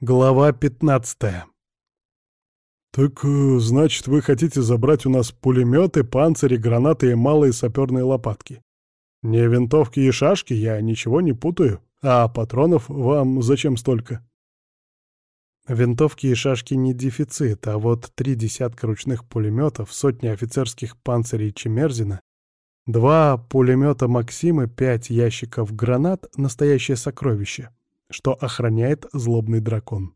Глава 15 «Так, э, значит, вы хотите забрать у нас пулеметы, панцири, гранаты и малые саперные лопатки? Не винтовки и шашки, я ничего не путаю. А патронов вам зачем столько?» Винтовки и шашки не дефицит, а вот три десятка ручных пулеметов, сотни офицерских панцирей Чемерзина, два пулемета Максима, пять ящиков гранат — настоящее сокровище что охраняет злобный дракон.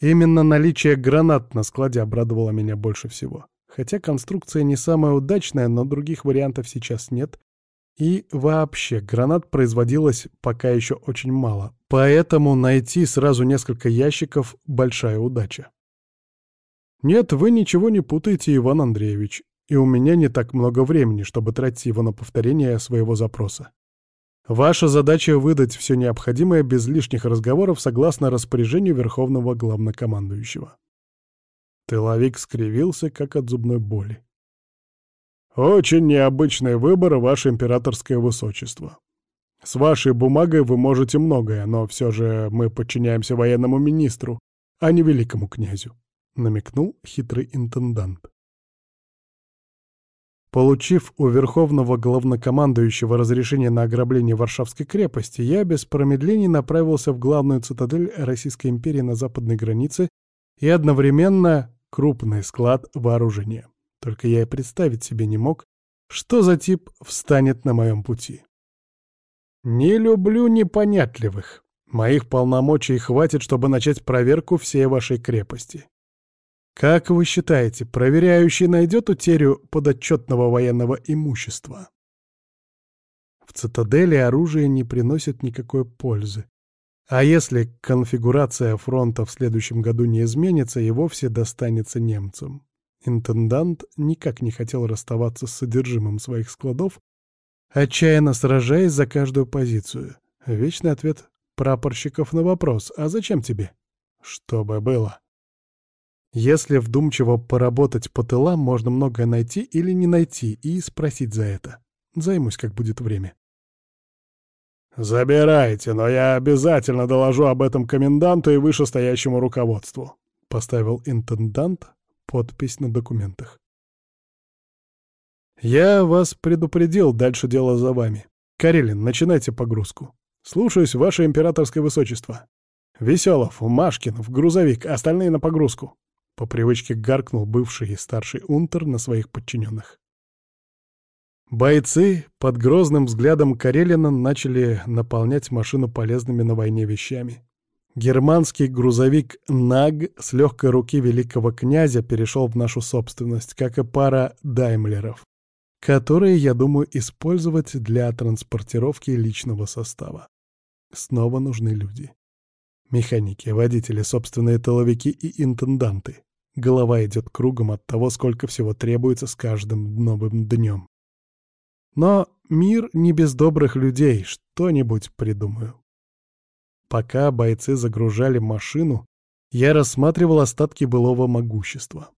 Именно наличие гранат на складе обрадовало меня больше всего. Хотя конструкция не самая удачная, но других вариантов сейчас нет. И вообще, гранат производилось пока еще очень мало. Поэтому найти сразу несколько ящиков — большая удача. Нет, вы ничего не путаете, Иван Андреевич. И у меня не так много времени, чтобы тратить его на повторение своего запроса. Ваша задача — выдать все необходимое без лишних разговоров согласно распоряжению Верховного Главнокомандующего. Тыловик скривился, как от зубной боли. «Очень необычный выбор, Ваше Императорское Высочество. С вашей бумагой вы можете многое, но все же мы подчиняемся военному министру, а не великому князю», — намекнул хитрый интендант. Получив у верховного главнокомандующего разрешение на ограбление Варшавской крепости, я без промедлений направился в главную цитадель Российской империи на западной границе и одновременно крупный склад вооружения. Только я и представить себе не мог, что за тип встанет на моем пути. Не люблю непонятливых. Моих полномочий хватит, чтобы начать проверку всей вашей крепости. Как вы считаете, проверяющий найдет утерю подотчетного военного имущества? В цитадели оружие не приносит никакой пользы. А если конфигурация фронта в следующем году не изменится, и вовсе достанется немцам. Интендант никак не хотел расставаться с содержимым своих складов, отчаянно сражаясь за каждую позицию. Вечный ответ прапорщиков на вопрос «А зачем тебе?» «Чтобы было». Если вдумчиво поработать по тылам, можно многое найти или не найти и спросить за это. Займусь, как будет время. «Забирайте, но я обязательно доложу об этом коменданту и вышестоящему руководству», — поставил интендант подпись на документах. «Я вас предупредил, дальше дело за вами. Карелин, начинайте погрузку. Слушаюсь, ваше императорское высочество. Веселов, Машкин, в грузовик, остальные на погрузку». По привычке гаркнул бывший и старший унтер на своих подчиненных. Бойцы под грозным взглядом Карелина начали наполнять машину полезными на войне вещами. Германский грузовик «Наг» с легкой руки великого князя перешел в нашу собственность, как и пара «Даймлеров», которые, я думаю, использовать для транспортировки личного состава. Снова нужны люди. Механики, водители, собственные тыловики и интенданты. Голова идет кругом от того, сколько всего требуется с каждым новым днем. Но мир не без добрых людей, что-нибудь придумаю. Пока бойцы загружали машину, я рассматривал остатки былого могущества.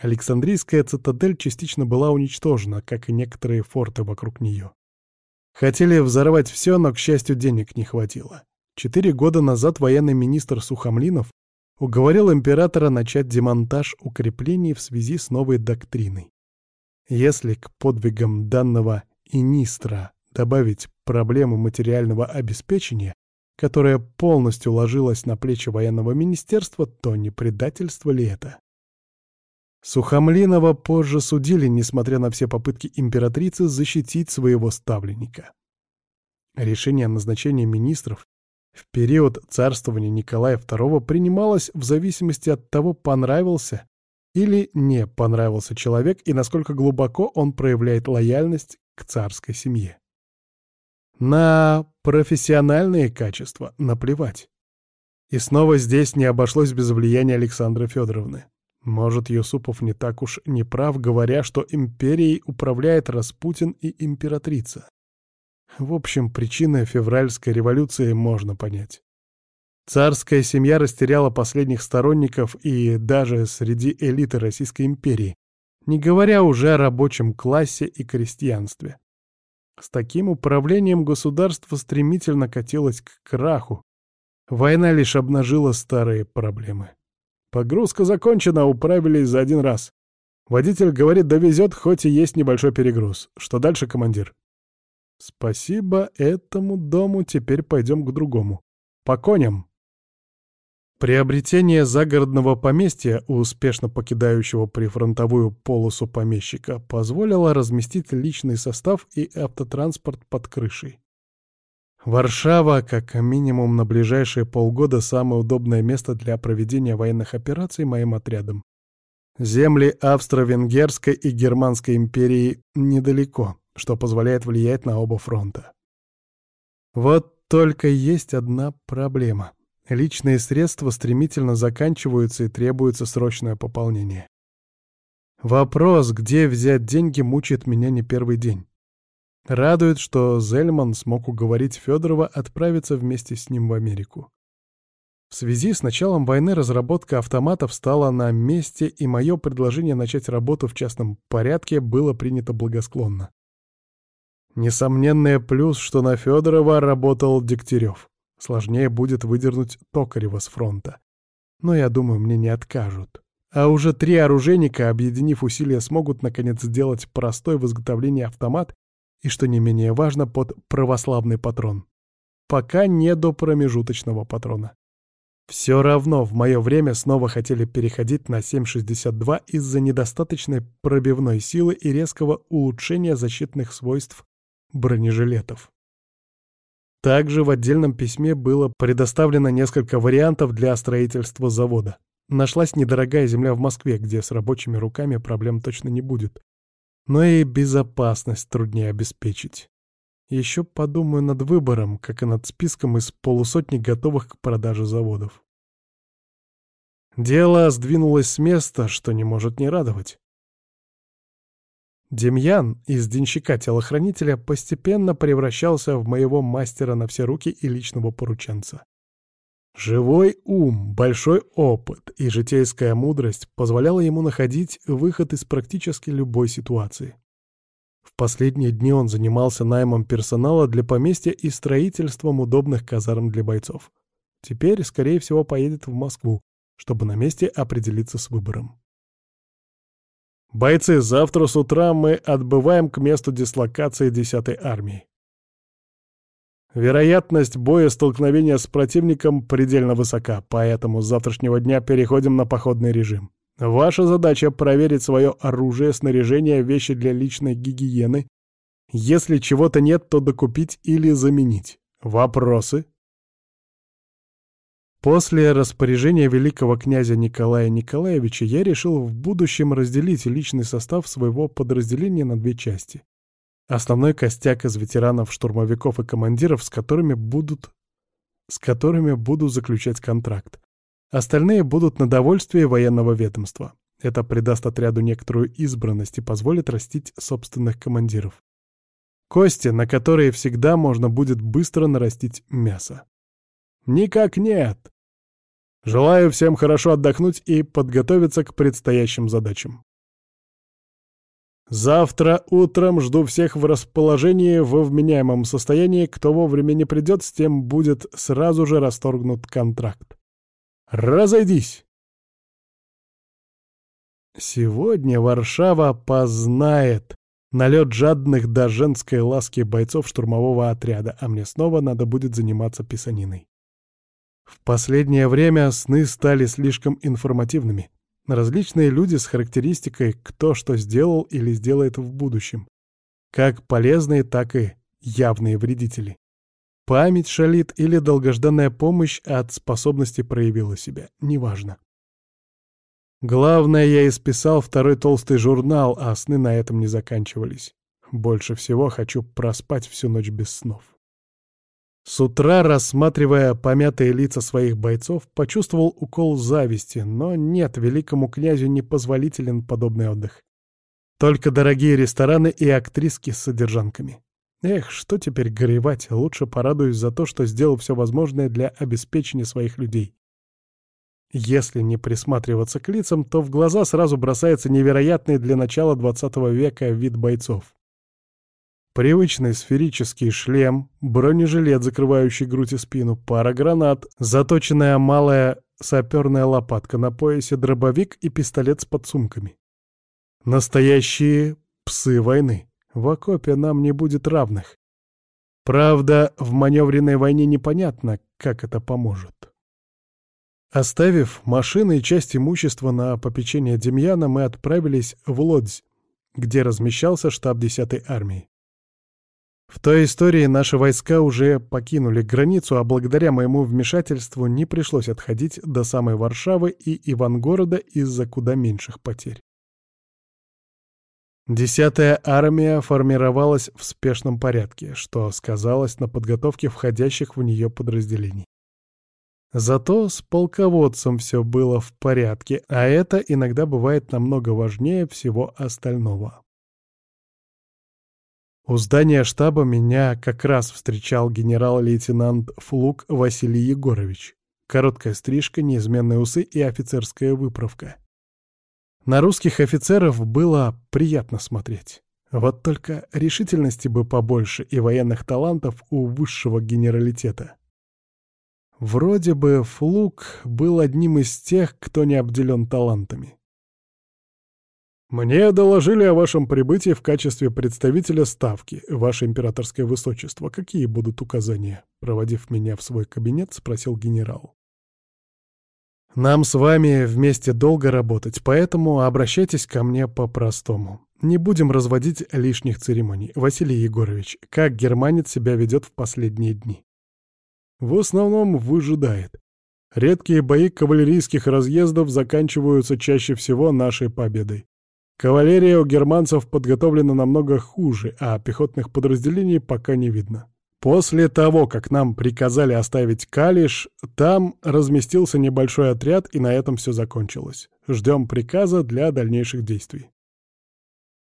Александрийская цитадель частично была уничтожена, как и некоторые форты вокруг нее. Хотели взорвать все, но, к счастью, денег не хватило. Четыре года назад военный министр Сухомлинов уговорил императора начать демонтаж укреплений в связи с новой доктриной. Если к подвигам данного инистра добавить проблему материального обеспечения, которая полностью ложилась на плечи военного министерства, то не предательство ли это? Сухомлинова позже судили, несмотря на все попытки императрицы защитить своего ставленника. Решение о назначении министров в период царствования Николая II принималось в зависимости от того, понравился или не понравился человек и насколько глубоко он проявляет лояльность к царской семье. На профессиональные качества наплевать. И снова здесь не обошлось без влияния Александры Федоровны. Может, Юсупов не так уж не прав, говоря, что империей управляет Распутин и императрица. В общем, причины февральской революции можно понять. Царская семья растеряла последних сторонников и даже среди элиты Российской империи, не говоря уже о рабочем классе и крестьянстве. С таким управлением государство стремительно катилось к краху, Война лишь обнажила старые проблемы. Погрузка закончена, управились за один раз. Водитель говорит, довезет, хоть и есть небольшой перегруз. Что дальше, командир? Спасибо этому дому, теперь пойдем к другому. По коням. Приобретение загородного поместья успешно покидающего прифронтовую полосу помещика позволило разместить личный состав и автотранспорт под крышей. Варшава, как минимум на ближайшие полгода, самое удобное место для проведения военных операций моим отрядом. Земли Австро-Венгерской и Германской империи недалеко, что позволяет влиять на оба фронта. Вот только есть одна проблема. Личные средства стремительно заканчиваются и требуется срочное пополнение. Вопрос, где взять деньги, мучает меня не первый день. Радует, что Зельман смог уговорить Федорова отправиться вместе с ним в Америку. В связи с началом войны разработка автоматов стала на месте, и мое предложение начать работу в частном порядке было принято благосклонно. Несомненный плюс, что на Федорова работал Дегтярев. Сложнее будет выдернуть Токарева с фронта. Но я думаю, мне не откажут. А уже три оружейника, объединив усилия, смогут наконец сделать простой в изготовлении автомат и, что не менее важно, под православный патрон. Пока не до промежуточного патрона. Все равно в мое время снова хотели переходить на 7.62 из-за недостаточной пробивной силы и резкого улучшения защитных свойств бронежилетов. Также в отдельном письме было предоставлено несколько вариантов для строительства завода. Нашлась недорогая земля в Москве, где с рабочими руками проблем точно не будет но и безопасность труднее обеспечить. Еще подумаю над выбором, как и над списком из полусотни готовых к продаже заводов. Дело сдвинулось с места, что не может не радовать. Демьян из денщика-телохранителя постепенно превращался в моего мастера на все руки и личного порученца. Живой ум, большой опыт и житейская мудрость позволяла ему находить выход из практически любой ситуации. В последние дни он занимался наймом персонала для поместья и строительством удобных казарм для бойцов. Теперь, скорее всего, поедет в Москву, чтобы на месте определиться с выбором. «Бойцы, завтра с утра мы отбываем к месту дислокации 10-й армии. Вероятность боя столкновения с противником предельно высока, поэтому с завтрашнего дня переходим на походный режим. Ваша задача — проверить свое оружие, снаряжение, вещи для личной гигиены. Если чего-то нет, то докупить или заменить. Вопросы? После распоряжения великого князя Николая Николаевича я решил в будущем разделить личный состав своего подразделения на две части. Основной костяк из ветеранов, штурмовиков и командиров, с которыми будут с которыми буду заключать контракт. Остальные будут на довольствие военного ведомства. Это придаст отряду некоторую избранность и позволит растить собственных командиров. Кости, на которые всегда можно будет быстро нарастить мясо. Никак нет. Желаю всем хорошо отдохнуть и подготовиться к предстоящим задачам. Завтра утром жду всех в расположении во вменяемом состоянии. Кто вовремя не придет, с тем будет сразу же расторгнут контракт. Разойдись! Сегодня Варшава познает налет жадных до женской ласки бойцов штурмового отряда, а мне снова надо будет заниматься писаниной. В последнее время сны стали слишком информативными. Различные люди с характеристикой, кто что сделал или сделает в будущем. Как полезные, так и явные вредители. Память шалит или долгожданная помощь от способности проявила себя, неважно. Главное, я исписал второй толстый журнал, а сны на этом не заканчивались. Больше всего хочу проспать всю ночь без снов. С утра, рассматривая помятые лица своих бойцов, почувствовал укол зависти, но нет, великому князю не позволителен подобный отдых. Только дорогие рестораны и актриски с содержанками. Эх, что теперь горевать, лучше порадуюсь за то, что сделал все возможное для обеспечения своих людей. Если не присматриваться к лицам, то в глаза сразу бросается невероятный для начала 20 века вид бойцов. Привычный сферический шлем, бронежилет, закрывающий грудь и спину, пара гранат, заточенная малая саперная лопатка на поясе, дробовик и пистолет с подсумками. Настоящие псы войны. В окопе нам не будет равных. Правда, в маневренной войне непонятно, как это поможет. Оставив машины и часть имущества на попечение Демьяна, мы отправились в Лодзь, где размещался штаб 10-й армии. В той истории наши войска уже покинули границу, а благодаря моему вмешательству не пришлось отходить до самой Варшавы и Ивангорода из-за куда меньших потерь. Десятая армия формировалась в спешном порядке, что сказалось на подготовке входящих в нее подразделений. Зато с полководцем все было в порядке, а это иногда бывает намного важнее всего остального. У здания штаба меня как раз встречал генерал-лейтенант Флук Василий Егорович. Короткая стрижка, неизменные усы и офицерская выправка. На русских офицеров было приятно смотреть. Вот только решительности бы побольше и военных талантов у высшего генералитета. Вроде бы Флук был одним из тех, кто не обделен талантами. «Мне доложили о вашем прибытии в качестве представителя Ставки, ваше императорское высочество. Какие будут указания?» Проводив меня в свой кабинет, спросил генерал. «Нам с вами вместе долго работать, поэтому обращайтесь ко мне по-простому. Не будем разводить лишних церемоний. Василий Егорович, как германец себя ведет в последние дни?» «В основном выжидает. Редкие бои кавалерийских разъездов заканчиваются чаще всего нашей победой. Кавалерия у германцев подготовлена намного хуже, а пехотных подразделений пока не видно. После того, как нам приказали оставить Калиш, там разместился небольшой отряд, и на этом все закончилось. Ждем приказа для дальнейших действий.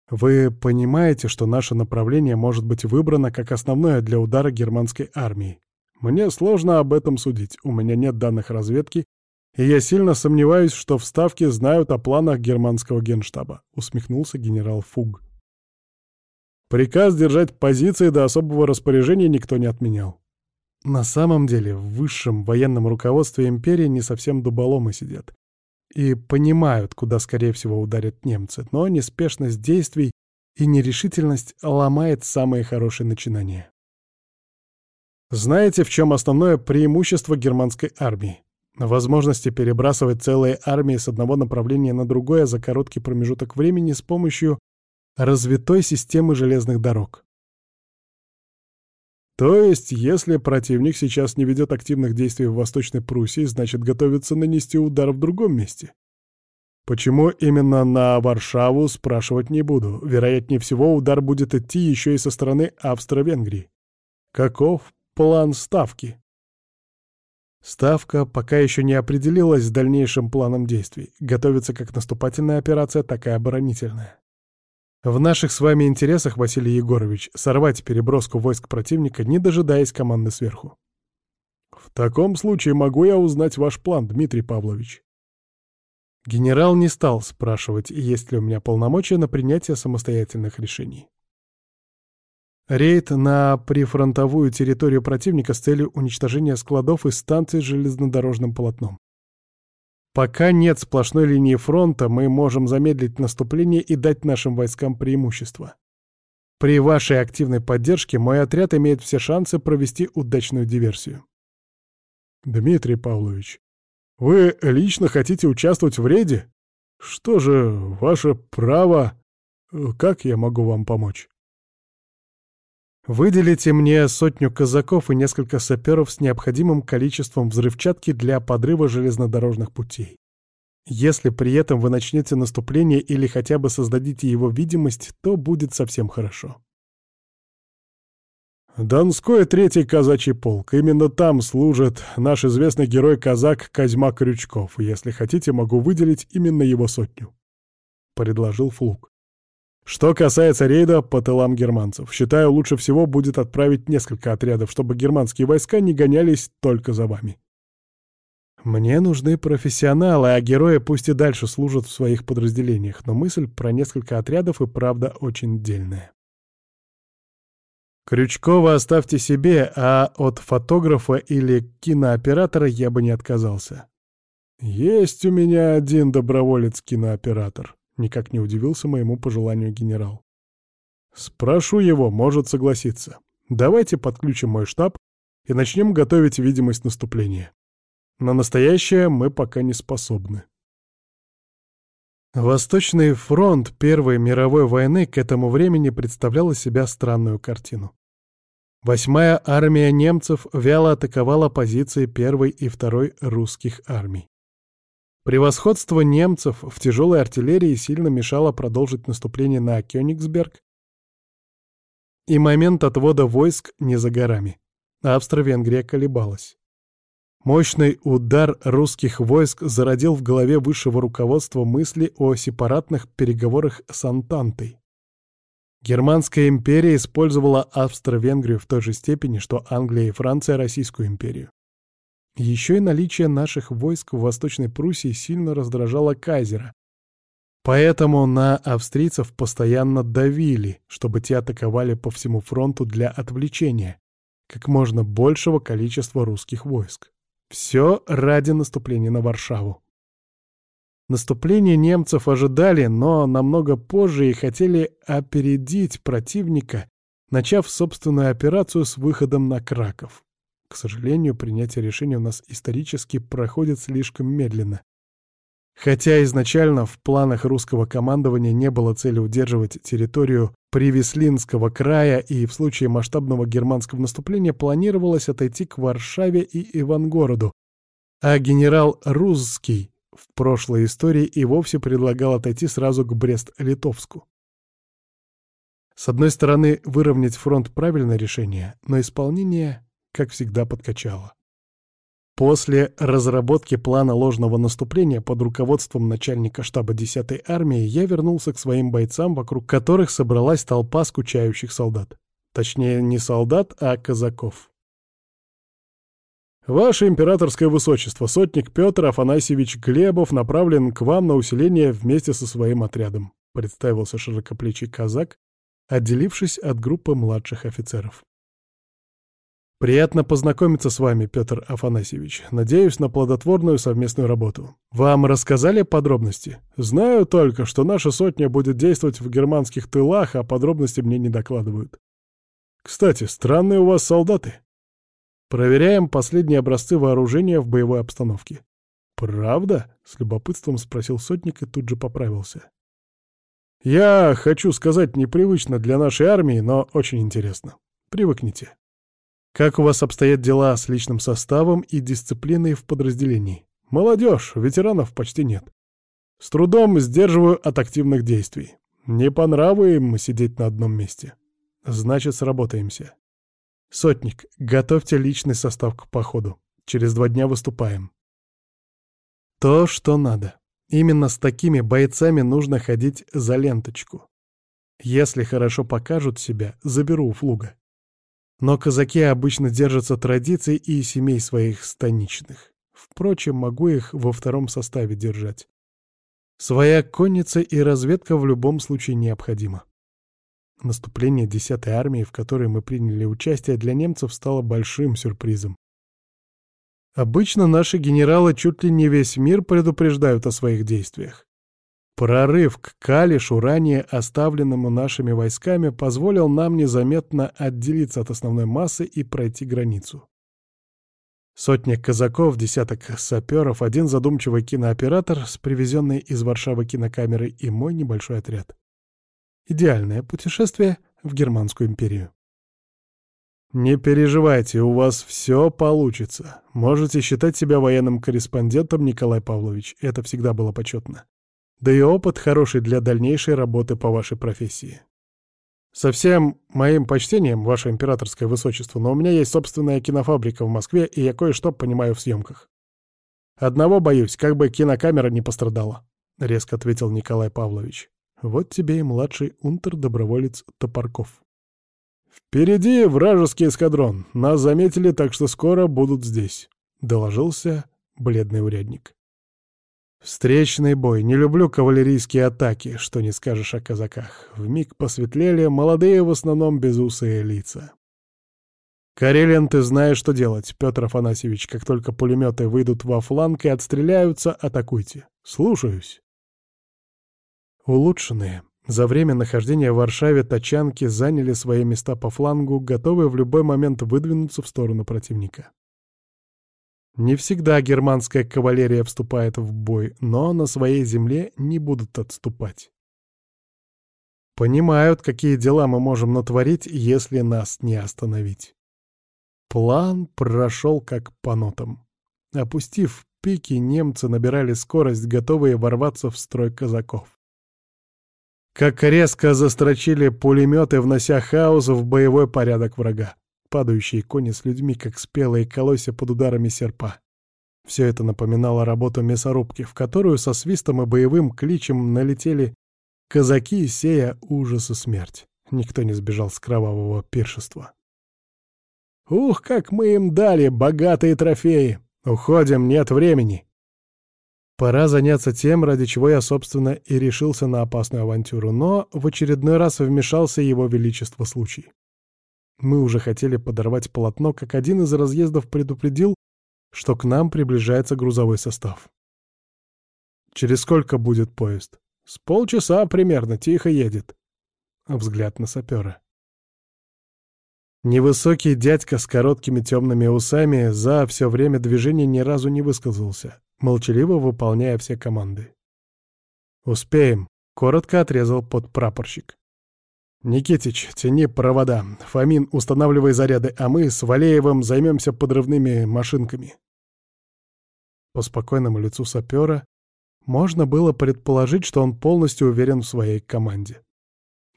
Вы понимаете, что наше направление может быть выбрано как основное для удара германской армии? Мне сложно об этом судить, у меня нет данных разведки, и я сильно сомневаюсь, что в Ставке знают о планах германского генштаба», — усмехнулся генерал Фуг. Приказ держать позиции до особого распоряжения никто не отменял. На самом деле, в высшем военном руководстве империи не совсем дуболомы сидят. И понимают, куда, скорее всего, ударят немцы, но неспешность действий и нерешительность ломает самые хорошие начинания. Знаете, в чем основное преимущество германской армии? Возможности перебрасывать целые армии с одного направления на другое за короткий промежуток времени с помощью развитой системы железных дорог. То есть, если противник сейчас не ведет активных действий в Восточной Пруссии, значит готовится нанести удар в другом месте. Почему именно на Варшаву, спрашивать не буду. Вероятнее всего, удар будет идти еще и со стороны Австро-Венгрии. Каков план ставки? Ставка пока еще не определилась с дальнейшим планом действий. Готовится как наступательная операция, так и оборонительная. В наших с вами интересах, Василий Егорович, сорвать переброску войск противника, не дожидаясь команды сверху. В таком случае могу я узнать ваш план, Дмитрий Павлович? Генерал не стал спрашивать, есть ли у меня полномочия на принятие самостоятельных решений. Рейд на прифронтовую территорию противника с целью уничтожения складов и станций с железнодорожным полотном. Пока нет сплошной линии фронта, мы можем замедлить наступление и дать нашим войскам преимущество. При вашей активной поддержке мой отряд имеет все шансы провести удачную диверсию. Дмитрий Павлович, вы лично хотите участвовать в рейде? Что же, ваше право... Как я могу вам помочь? Выделите мне сотню казаков и несколько саперов с необходимым количеством взрывчатки для подрыва железнодорожных путей. Если при этом вы начнете наступление или хотя бы создадите его видимость, то будет совсем хорошо. Донской третий казачий полк. Именно там служит наш известный герой-казак Козьма Крючков. Если хотите, могу выделить именно его сотню. Предложил Флук. Что касается рейда по тылам германцев, считаю, лучше всего будет отправить несколько отрядов, чтобы германские войска не гонялись только за вами. Мне нужны профессионалы, а герои пусть и дальше служат в своих подразделениях, но мысль про несколько отрядов и правда очень дельная. Крючкова оставьте себе, а от фотографа или кинооператора я бы не отказался. Есть у меня один доброволец-кинооператор, никак не удивился моему пожеланию генерал. Спрошу его, может согласиться. Давайте подключим мой штаб и начнем готовить видимость наступления. На настоящее мы пока не способны. Восточный фронт Первой мировой войны к этому времени представлял из себя странную картину. Восьмая армия немцев вяло атаковала позиции первой и второй русских армий. Превосходство немцев в тяжелой артиллерии сильно мешало продолжить наступление на Кёнигсберг, и момент отвода войск не за горами. Австро-Венгрия колебалась. Мощный удар русских войск зародил в голове высшего руководства мысли о сепаратных переговорах с Антантой. Германская империя использовала Австро-Венгрию в той же степени, что Англия и Франция — Российскую империю. Еще и наличие наших войск в Восточной Пруссии сильно раздражало кайзера. Поэтому на австрийцев постоянно давили, чтобы те атаковали по всему фронту для отвлечения как можно большего количества русских войск. Все ради наступления на Варшаву. Наступление немцев ожидали, но намного позже и хотели опередить противника, начав собственную операцию с выходом на Краков. К сожалению, принятие решения у нас исторически проходит слишком медленно. Хотя изначально в планах русского командования не было цели удерживать территорию Привеслинского края и в случае масштабного германского наступления планировалось отойти к Варшаве и Ивангороду, а генерал Рузский в прошлой истории и вовсе предлагал отойти сразу к Брест-Литовску. С одной стороны, выровнять фронт — правильное решение, но исполнение, как всегда, подкачало. После разработки плана ложного наступления под руководством начальника штаба 10-й армии я вернулся к своим бойцам, вокруг которых собралась толпа скучающих солдат. Точнее, не солдат, а казаков. «Ваше императорское высочество, сотник Петр Афанасьевич Глебов направлен к вам на усиление вместе со своим отрядом», представился широкоплечий казак, отделившись от группы младших офицеров. Приятно познакомиться с вами, Петр Афанасьевич. Надеюсь на плодотворную совместную работу. Вам рассказали подробности? Знаю только, что наша сотня будет действовать в германских тылах, а подробности мне не докладывают. Кстати, странные у вас солдаты. Проверяем последние образцы вооружения в боевой обстановке. Правда? С любопытством спросил сотник и тут же поправился. Я хочу сказать непривычно для нашей армии, но очень интересно. Привыкните. Как у вас обстоят дела с личным составом и дисциплиной в подразделении? Молодежь, ветеранов почти нет. С трудом сдерживаю от активных действий. Не по нраву им сидеть на одном месте. Значит, сработаемся. Сотник, готовьте личный состав к походу. Через два дня выступаем. То, что надо. Именно с такими бойцами нужно ходить за ленточку. Если хорошо покажут себя, заберу у флуга. Но казаки обычно держатся традиций и семей своих станичных. Впрочем, могу их во втором составе держать. Своя конница и разведка в любом случае необходима. Наступление 10-й армии, в которой мы приняли участие, для немцев стало большим сюрпризом. Обычно наши генералы чуть ли не весь мир предупреждают о своих действиях. Прорыв к Калишу, ранее оставленному нашими войсками, позволил нам незаметно отделиться от основной массы и пройти границу. Сотня казаков, десяток саперов, один задумчивый кинооператор с привезенной из Варшавы кинокамерой и мой небольшой отряд. Идеальное путешествие в Германскую империю. Не переживайте, у вас все получится. Можете считать себя военным корреспондентом, Николай Павлович. Это всегда было почетно. Да и опыт хороший для дальнейшей работы по вашей профессии. Со всем моим почтением, ваше императорское высочество, но у меня есть собственная кинофабрика в Москве, и я кое-что понимаю в съемках. Одного боюсь, как бы кинокамера не пострадала, — резко ответил Николай Павлович. Вот тебе и младший унтер-доброволец Топорков. «Впереди вражеский эскадрон. Нас заметили, так что скоро будут здесь», — доложился бледный урядник. Встречный бой. Не люблю кавалерийские атаки, что не скажешь о казаках. Вмиг посветлели, молодые в основном безусые лица. «Карелин, ты знаешь, что делать, Петр Афанасьевич. Как только пулеметы выйдут во фланг и отстреляются, атакуйте. Слушаюсь». Улучшенные. За время нахождения в Варшаве тачанки заняли свои места по флангу, готовые в любой момент выдвинуться в сторону противника. Не всегда германская кавалерия вступает в бой, но на своей земле не будут отступать. Понимают, какие дела мы можем натворить, если нас не остановить. План прошел как по нотам. Опустив пики, немцы набирали скорость, готовые ворваться в строй казаков. Как резко застрочили пулеметы, внося хаос в боевой порядок врага падающие кони с людьми, как спелые колосья под ударами серпа. Все это напоминало работу мясорубки, в которую со свистом и боевым кличем налетели казаки, сея ужас и смерть. Никто не сбежал с кровавого пиршества. «Ух, как мы им дали богатые трофеи! Уходим, нет времени!» Пора заняться тем, ради чего я, собственно, и решился на опасную авантюру, но в очередной раз вмешался его величество случай. Мы уже хотели подорвать полотно, как один из разъездов предупредил, что к нам приближается грузовой состав. «Через сколько будет поезд?» «С полчаса примерно, тихо едет». Взгляд на сапера. Невысокий дядька с короткими темными усами за все время движения ни разу не высказался, молчаливо выполняя все команды. «Успеем», — коротко отрезал подпрапорщик. «Никитич, тяни провода. Фомин, устанавливай заряды, а мы с Валеевым займемся подрывными машинками». По спокойному лицу сапера можно было предположить, что он полностью уверен в своей команде.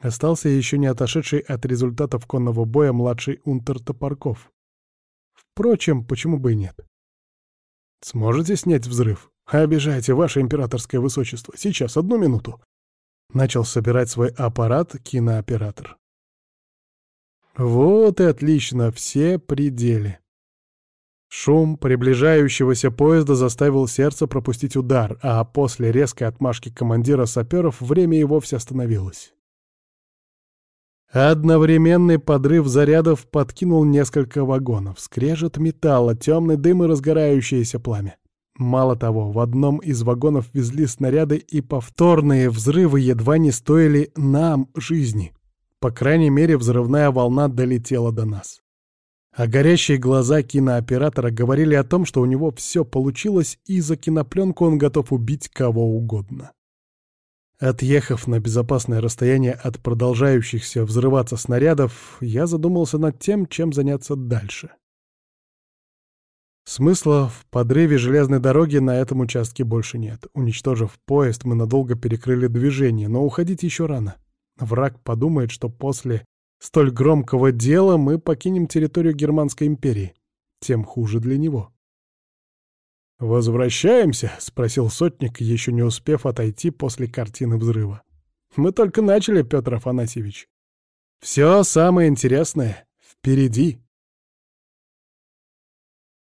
Остался еще не отошедший от результатов конного боя младший унтер Топорков. Впрочем, почему бы и нет? «Сможете снять взрыв? Обижайте, ваше императорское высочество. Сейчас, одну минуту. Начал собирать свой аппарат кинооператор. Вот и отлично, все пределы. Шум приближающегося поезда заставил сердце пропустить удар, а после резкой отмашки командира саперов время и вовсе остановилось. Одновременный подрыв зарядов подкинул несколько вагонов, скрежет металла, темный дым и разгорающееся пламя. Мало того, в одном из вагонов везли снаряды, и повторные взрывы едва не стоили нам жизни. По крайней мере, взрывная волна долетела до нас. А горящие глаза кинооператора говорили о том, что у него все получилось, и за кинопленку он готов убить кого угодно. Отъехав на безопасное расстояние от продолжающихся взрываться снарядов, я задумался над тем, чем заняться дальше. Смысла в подрыве железной дороги на этом участке больше нет. Уничтожив поезд, мы надолго перекрыли движение, но уходить еще рано. Враг подумает, что после столь громкого дела мы покинем территорию Германской империи. Тем хуже для него. «Возвращаемся?» — спросил сотник, еще не успев отойти после картины взрыва. «Мы только начали, Петр Афанасьевич. Все самое интересное впереди».